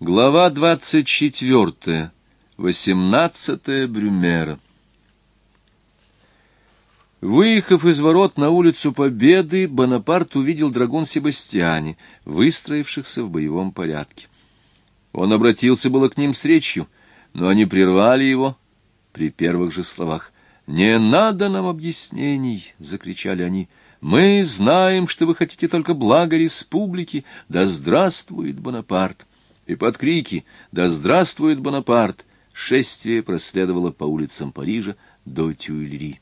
Глава двадцать четвертая. Восемнадцатая Брюмера. Выехав из ворот на улицу Победы, Бонапарт увидел драгун Себастьяне, выстроившихся в боевом порядке. Он обратился было к ним с речью, но они прервали его при первых же словах. «Не надо нам объяснений!» — закричали они. «Мы знаем, что вы хотите только блага республики. Да здравствует Бонапарт!» И под крики «Да здравствует Бонапарт!» шествие проследовало по улицам Парижа до Тюильри.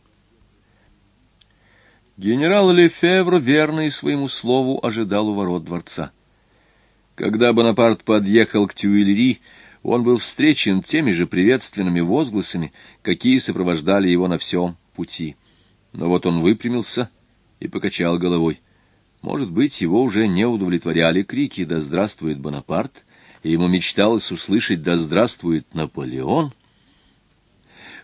Генерал Лефевр, верный своему слову, ожидал у ворот дворца. Когда Бонапарт подъехал к Тюильри, он был встречен теми же приветственными возгласами, какие сопровождали его на всем пути. Но вот он выпрямился и покачал головой. Может быть, его уже не удовлетворяли крики «Да здравствует Бонапарт!» И ему мечталось услышать «Да здравствует Наполеон!»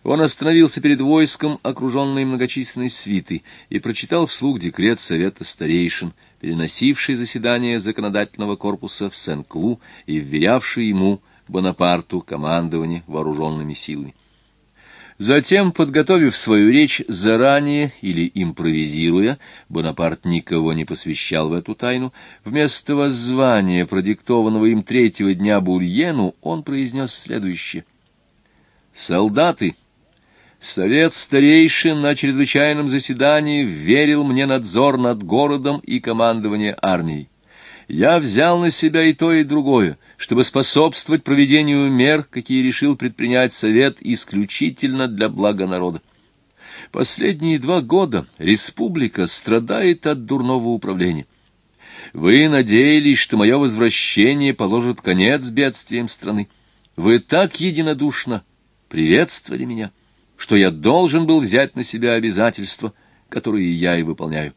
Он остановился перед войском, окруженной многочисленной свитой, и прочитал вслух декрет Совета старейшин, переносивший заседание законодательного корпуса в Сен-Клу и вверявший ему, Бонапарту, командование вооруженными силами. Затем, подготовив свою речь заранее или импровизируя, Бонапарт никого не посвящал в эту тайну, вместо воззвания, продиктованного им третьего дня Бурьену, он произнес следующее. «Солдаты!» Совет старейшин на чрезвычайном заседании верил мне надзор над городом и командование армией. Я взял на себя и то, и другое, чтобы способствовать проведению мер, какие решил предпринять Совет исключительно для блага народа. Последние два года республика страдает от дурного управления. Вы надеялись, что мое возвращение положит конец бедствиям страны. Вы так единодушно приветствовали меня, что я должен был взять на себя обязательства, которые я и выполняю.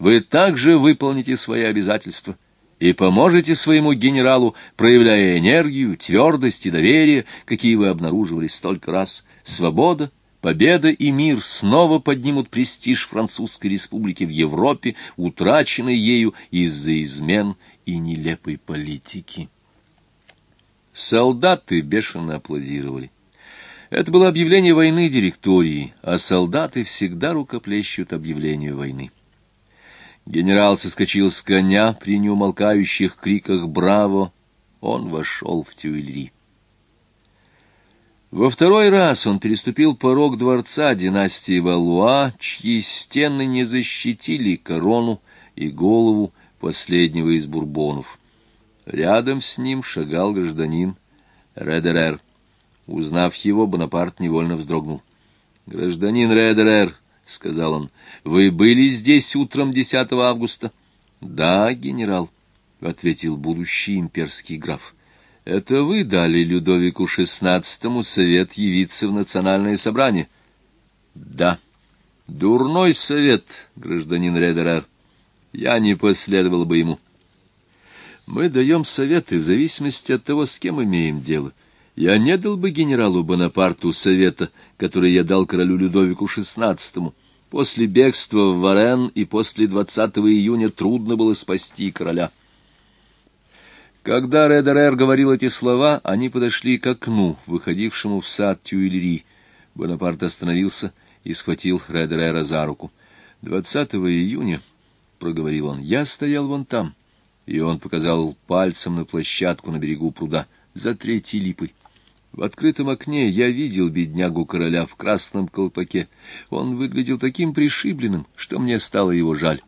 Вы также выполните свои обязательства и поможете своему генералу, проявляя энергию, твердость и доверие, какие вы обнаруживали столько раз. Свобода, победа и мир снова поднимут престиж Французской республики в Европе, утраченный ею из-за измен и нелепой политики. Солдаты бешено аплодировали. Это было объявление войны директории, а солдаты всегда рукоплещут объявлению войны. Генерал соскочил с коня при неумолкающих криках «Браво!». Он вошел в Тюильри. Во второй раз он переступил порог дворца династии Валуа, чьи стены не защитили корону и голову последнего из бурбонов. Рядом с ним шагал гражданин Редерер. Узнав его, Бонапарт невольно вздрогнул. «Гражданин Редерер», — сказал он, — «вы были здесь утром 10 августа?» «Да, генерал», — ответил будущий имперский граф. «Это вы дали Людовику XVI совет явиться в национальное собрание?» «Да». «Дурной совет, гражданин Редерер. Я не последовал бы ему». «Мы даем советы в зависимости от того, с кем имеем дело». Я не дал бы генералу Бонапарту совета, который я дал королю Людовику XVI. После бегства в Варен и после 20 июня трудно было спасти короля. Когда Редерер говорил эти слова, они подошли к окну, выходившему в сад Тюильри. Бонапарт остановился и схватил Редерера за руку. «20 июня», — проговорил он, — «я стоял вон там». И он показал пальцем на площадку на берегу пруда, за третьей липой. В открытом окне я видел беднягу короля в красном колпаке. Он выглядел таким пришибленным, что мне стало его жаль.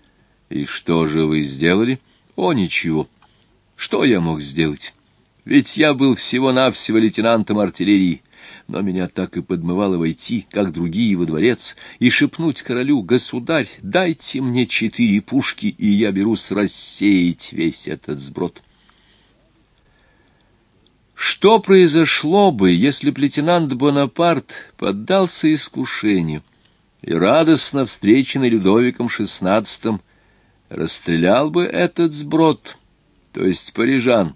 И что же вы сделали? О, ничего. Что я мог сделать? Ведь я был всего-навсего лейтенантом артиллерии. Но меня так и подмывало войти, как другие, во дворец, и шепнуть королю, «Государь, дайте мне четыре пушки, и я берусь рассеять весь этот сброд». Что произошло бы, если б лейтенант Бонапарт поддался искушению и, радостно встреченный Людовиком XVI, расстрелял бы этот сброд, то есть парижан,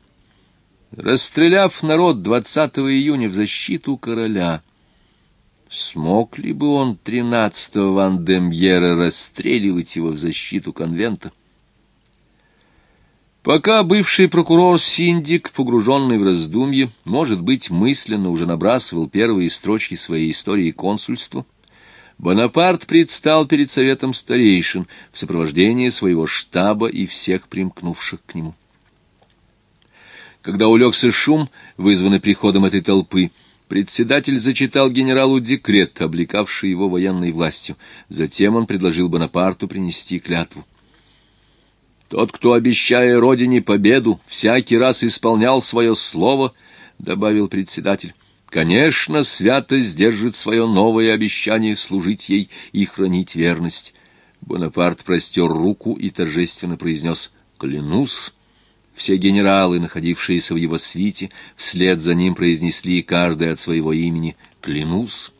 расстреляв народ 20 июня в защиту короля, смог ли бы он 13-го Ван-Демьера расстреливать его в защиту конвента? Пока бывший прокурор Синдик, погруженный в раздумье, может быть, мысленно уже набрасывал первые строчки своей истории консульства, Бонапарт предстал перед советом старейшин в сопровождении своего штаба и всех примкнувших к нему. Когда улегся шум, вызванный приходом этой толпы, председатель зачитал генералу декрет, облекавший его военной властью. Затем он предложил Бонапарту принести клятву. Тот, кто, обещая родине победу, всякий раз исполнял свое слово, — добавил председатель. Конечно, свято сдержит свое новое обещание служить ей и хранить верность. Бонапарт простер руку и торжественно произнес «Клянусь». Все генералы, находившиеся в его свите, вслед за ним произнесли каждый от своего имени «Клянусь».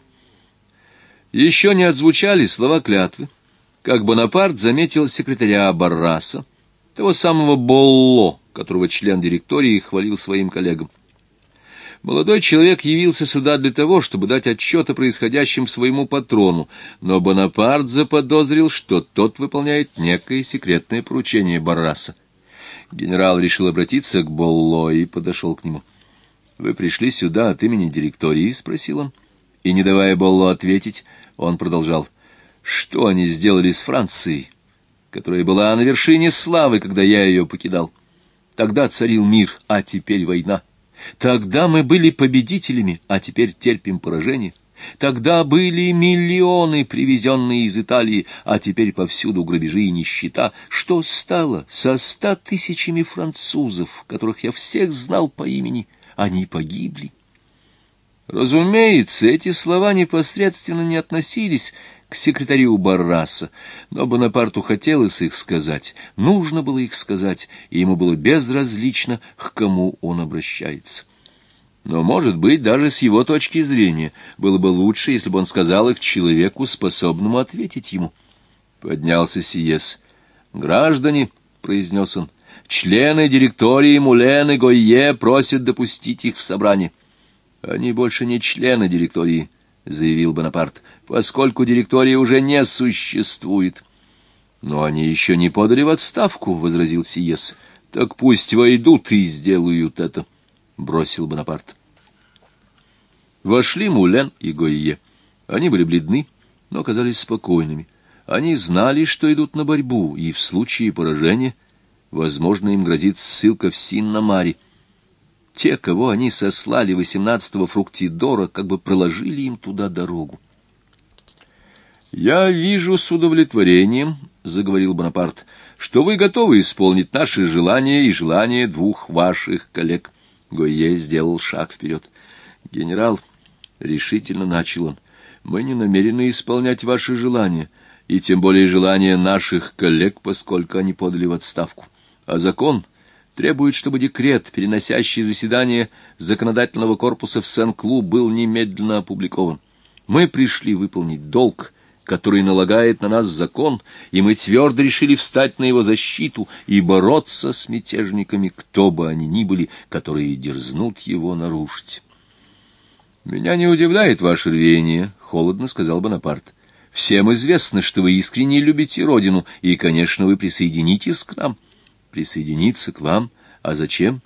Еще не отзвучали слова клятвы, как Бонапарт заметил секретаря Барраса, того самого Болло, которого член директории хвалил своим коллегам. Молодой человек явился сюда для того, чтобы дать отчет о происходящем своему патрону, но Бонапарт заподозрил, что тот выполняет некое секретное поручение Барраса. Генерал решил обратиться к Болло и подошел к нему. — Вы пришли сюда от имени директории? — спросил он. И, не давая Болло ответить, он продолжал. — Что они сделали с Францией? Которая была на вершине славы, когда я ее покидал. Тогда царил мир, а теперь война. Тогда мы были победителями, а теперь терпим поражение. Тогда были миллионы, привезенные из Италии, а теперь повсюду грабежи и нищета. Что стало со ста тысячами французов, которых я всех знал по имени? Они погибли. Разумеется, эти слова непосредственно не относились к секретарю Барраса, но Бонапарту хотелось их сказать, нужно было их сказать, и ему было безразлично, к кому он обращается. Но, может быть, даже с его точки зрения, было бы лучше, если бы он сказал их человеку, способному ответить ему. Поднялся Сиес. «Граждане», — произнес он, — «члены директории Мулен и Гойе просят допустить их в собрание». «Они больше не члены директории», — заявил Бонапарт, — «поскольку директория уже не существует». «Но они еще не подали в отставку», — возразил Сиес. «Так пусть войдут и сделают это», — бросил Бонапарт. Вошли Мулен и Гойе. Они были бледны, но казались спокойными. Они знали, что идут на борьбу, и в случае поражения, возможно, им грозит ссылка в Синна-Мари. Те, кого они сослали 18-го фруктидора, как бы проложили им туда дорогу. «Я вижу с удовлетворением», — заговорил Бонапарт, — «что вы готовы исполнить наши желания и желания двух ваших коллег». Гойе сделал шаг вперед. «Генерал», — решительно начал он, — «мы не намерены исполнять ваши желания, и тем более желания наших коллег, поскольку они подали в отставку. А закон...» требует, чтобы декрет, переносящий заседание законодательного корпуса в Сен-Клу, был немедленно опубликован. Мы пришли выполнить долг, который налагает на нас закон, и мы твердо решили встать на его защиту и бороться с мятежниками, кто бы они ни были, которые дерзнут его нарушить. «Меня не удивляет ваше рвение», — холодно сказал Бонапарт. «Всем известно, что вы искренне любите родину, и, конечно, вы присоединитесь к нам» присоединиться к вам. А зачем?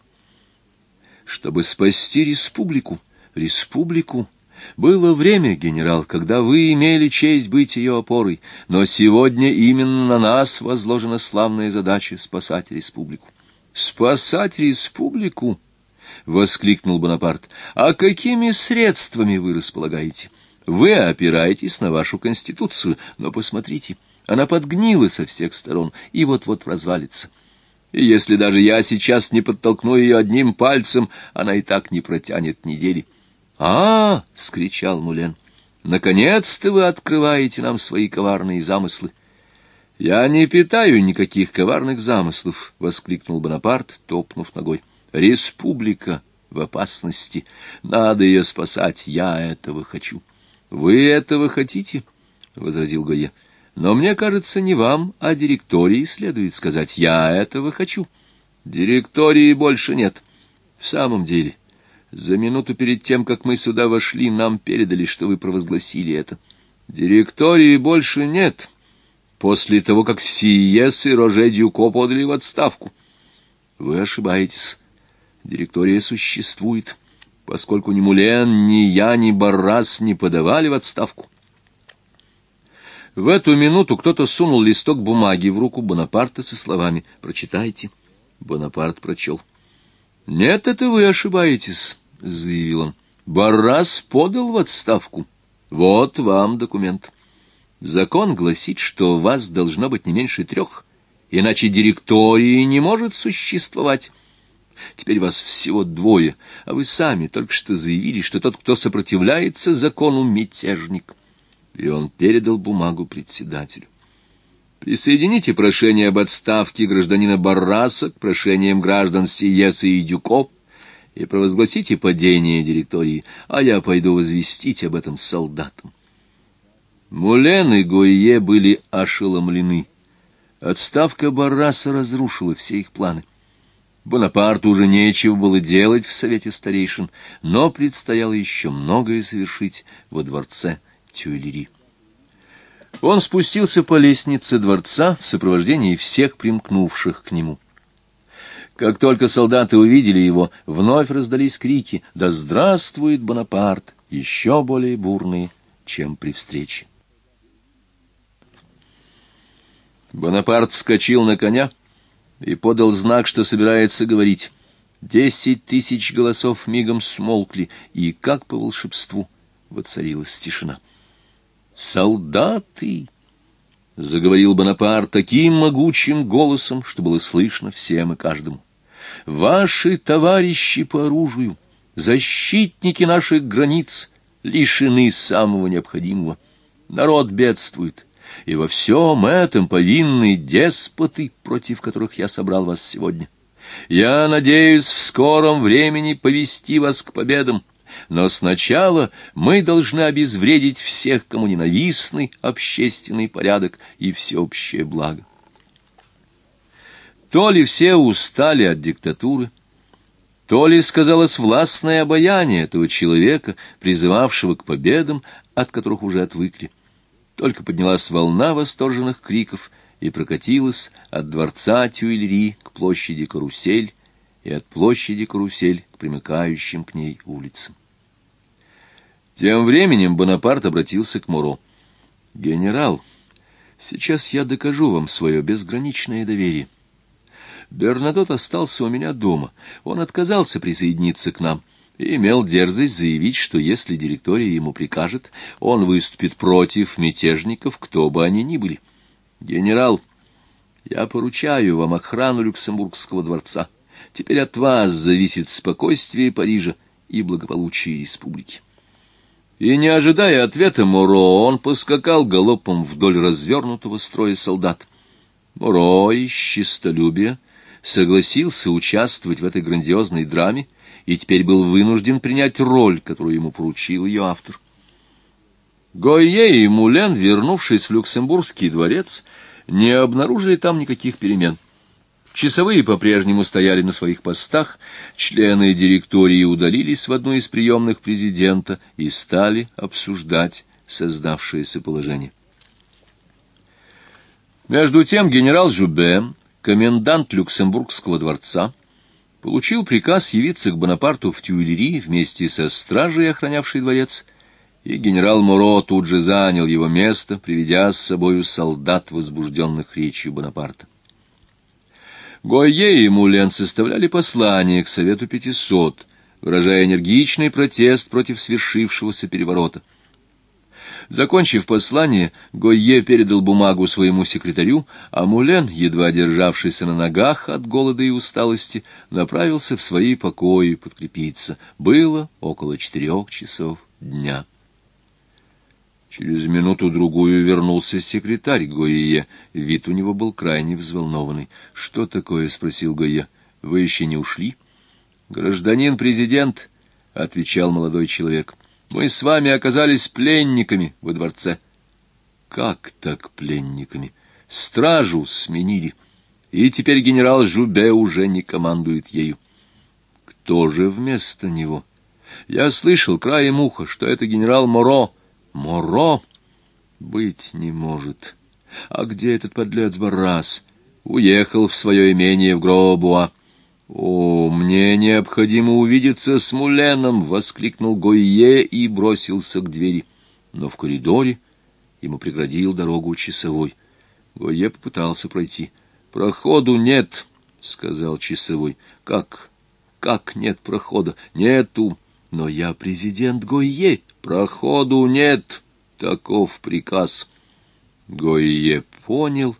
Чтобы спасти республику. Республику. Было время, генерал, когда вы имели честь быть ее опорой, но сегодня именно на нас возложена славная задача спасать республику. Спасать республику? — воскликнул Бонапарт. — А какими средствами вы располагаете? Вы опираетесь на вашу конституцию, но посмотрите, она подгнила со всех сторон и вот-вот развалится. И если даже я сейчас не подтолкну ее одним пальцем, она и так не протянет недели. «А — -а, скричал Мулен, — наконец-то вы открываете нам свои коварные замыслы. — Я не питаю никаких коварных замыслов, — воскликнул Бонапарт, топнув ногой. — Республика в опасности. Надо ее спасать, я этого хочу. — Вы этого хотите? — возразил Гойе. Но мне кажется, не вам, а директории следует сказать «я этого хочу». Директории больше нет. В самом деле, за минуту перед тем, как мы сюда вошли, нам передали, что вы провозгласили это. Директории больше нет. После того, как Сиес и Роже Дюко подали в отставку. Вы ошибаетесь. Директория существует, поскольку ни Мулен, ни я, ни Баррас не подавали в отставку. В эту минуту кто-то сунул листок бумаги в руку Бонапарта со словами «Прочитайте». Бонапарт прочел. «Нет, это вы ошибаетесь», — заявил он. «Баррас подал в отставку. Вот вам документ. Закон гласит, что вас должно быть не меньше трех, иначе директории не может существовать». Теперь вас всего двое, а вы сами только что заявили, что тот, кто сопротивляется закону, мятежник. И он передал бумагу председателю. Присоедините прошение об отставке гражданина Барраса к прошениям граждан Сиеса и Дюко и провозгласите падение директории, а я пойду возвестить об этом солдатам. Мулен и Гойе были ошеломлены. Отставка Барраса разрушила все их планы. Бонапарту уже нечего было делать в Совете Старейшин, но предстояло еще многое совершить во дворце Тюильри. Он спустился по лестнице дворца в сопровождении всех примкнувших к нему. Как только солдаты увидели его, вновь раздались крики «Да здравствует Бонапарт!» еще более бурные, чем при встрече. Бонапарт вскочил на коня и подал знак, что собирается говорить. Десять тысяч голосов мигом смолкли, и, как по волшебству, воцарилась тишина. «Солдаты!» — заговорил Бонапарт таким могучим голосом, что было слышно всем и каждому. «Ваши товарищи по оружию, защитники наших границ, лишены самого необходимого. Народ бедствует» и во всем этом повинны деспоты, против которых я собрал вас сегодня. Я надеюсь в скором времени повести вас к победам, но сначала мы должны обезвредить всех, кому ненавистный общественный порядок и всеобщее благо. То ли все устали от диктатуры, то ли сказалось властное обаяние этого человека, призывавшего к победам, от которых уже отвыкли. Только поднялась волна восторженных криков и прокатилась от дворца Тюильри к площади Карусель и от площади Карусель к примыкающим к ней улицам. Тем временем Бонапарт обратился к Муро. «Генерал, сейчас я докажу вам свое безграничное доверие. Бернадот остался у меня дома. Он отказался присоединиться к нам и имел дерзость заявить, что если директория ему прикажет, он выступит против мятежников, кто бы они ни были. Генерал, я поручаю вам охрану Люксембургского дворца. Теперь от вас зависит спокойствие Парижа и благополучие республики. И, не ожидая ответа Моро, он поскакал галопом вдоль развернутого строя солдат. Моро из честолюбия согласился участвовать в этой грандиозной драме, и теперь был вынужден принять роль, которую ему поручил ее автор. Гойе и Мулен, вернувшись в Люксембургский дворец, не обнаружили там никаких перемен. Часовые по-прежнему стояли на своих постах, члены директории удалились в одну из приемных президента и стали обсуждать создавшееся положение. Между тем генерал Жубе, комендант Люксембургского дворца, получил приказ явиться к Бонапарту в Тюильри вместе со стражей, охранявшей дворец, и генерал Моро тут же занял его место, приведя с собою солдат, возбужденных речью Бонапарта. Гойе и Мулен составляли послание к Совету Пятисот, выражая энергичный протест против свершившегося переворота. Закончив послание, Гойе передал бумагу своему секретарю, а Мулен, едва державшийся на ногах от голода и усталости, направился в свои покои подкрепиться. Было около четырех часов дня. Через минуту-другую вернулся секретарь Гойе. Вид у него был крайне взволнованный. — Что такое? — спросил Гойе. — Вы еще не ушли? — Гражданин президент, — отвечал молодой человек. Мы с вами оказались пленниками во дворце. Как так пленниками? Стражу сменили, и теперь генерал Жубе уже не командует ею. Кто же вместо него? Я слышал краем уха, что это генерал Моро. Моро? Быть не может. А где этот подлец Баррас? Уехал в свое имение в Гробуа. «О, мне необходимо увидеться с Муленом!» — воскликнул Гойе и бросился к двери. Но в коридоре ему преградил дорогу часовой. Гойе попытался пройти. «Проходу нет», — сказал часовой. «Как? Как нет прохода? Нету. Но я президент Гойе. Проходу нет. Таков приказ». Гойе понял,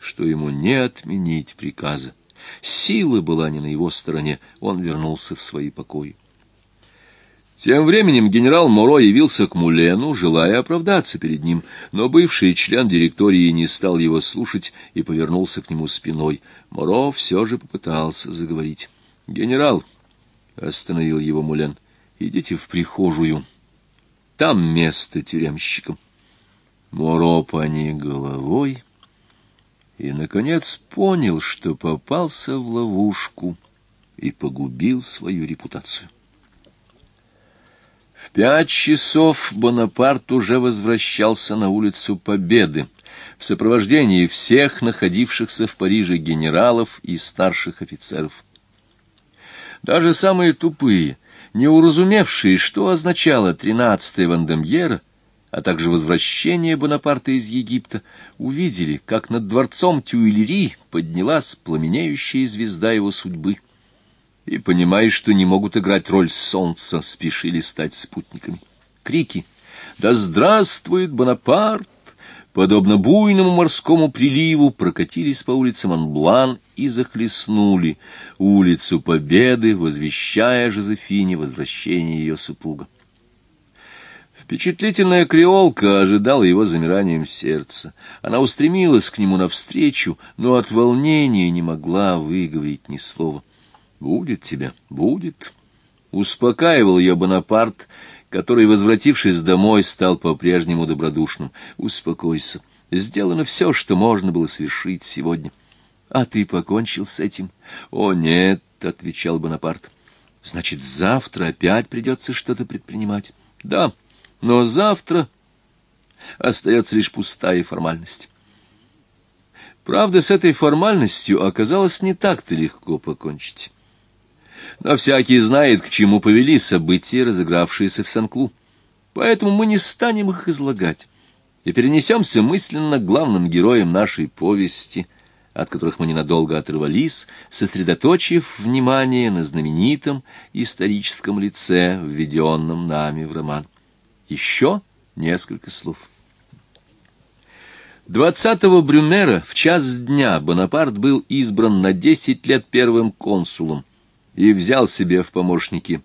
что ему не отменить приказа. Сила была не на его стороне, он вернулся в свои покои. Тем временем генерал Моро явился к Мулену, желая оправдаться перед ним, но бывший член директории не стал его слушать и повернулся к нему спиной. Моро все же попытался заговорить. «Генерал», — остановил его Мулен, — «идите в прихожую. Там место тюремщикам». Моро поник головой и, наконец, понял, что попался в ловушку и погубил свою репутацию. В пять часов Бонапарт уже возвращался на улицу Победы в сопровождении всех находившихся в Париже генералов и старших офицеров. Даже самые тупые, не уразумевшие, что означало тринадцатая Вандемьера, а также возвращение Бонапарта из Египта, увидели, как над дворцом Тюильри поднялась пламенеющая звезда его судьбы. И, понимая, что не могут играть роль солнца, спешили стать спутниками. Крики «Да здравствует Бонапарт!» Подобно буйному морскому приливу, прокатились по улицам Монблан и захлестнули улицу Победы, возвещая Жозефине возвращение ее супруга. Впечатлительная креолка ожидала его замиранием сердца. Она устремилась к нему навстречу, но от волнения не могла выговорить ни слова. «Будет тебя, будет», — успокаивал ее Бонапарт, который, возвратившись домой, стал по-прежнему добродушным. «Успокойся, сделано все, что можно было совершить сегодня». «А ты покончил с этим?» «О, нет», — отвечал Бонапарт. «Значит, завтра опять придется что-то предпринимать?» «Да». Но завтра остается лишь пустая формальность. Правда, с этой формальностью оказалось не так-то легко покончить. Но всякий знает, к чему повели события, разыгравшиеся в Сан-Клу. Поэтому мы не станем их излагать и перенесемся мысленно к главным героям нашей повести, от которых мы ненадолго оторвались, сосредоточив внимание на знаменитом историческом лице, введенном нами в роман. Еще несколько слов. 20-го Брюмера в час дня Бонапарт был избран на 10 лет первым консулом и взял себе в помощники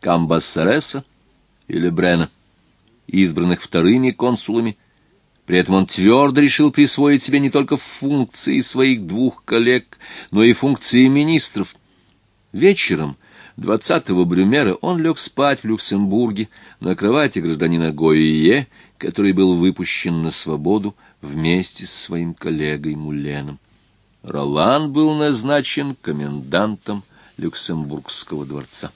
Камбассареса и Лебрена, избранных вторыми консулами. При этом он твердо решил присвоить себе не только функции своих двух коллег, но и функции министров. Вечером 20-го Брюмера он лег спать в Люксембурге на кровати гражданина Гойе, который был выпущен на свободу вместе с своим коллегой Муленом. Ролан был назначен комендантом Люксембургского дворца.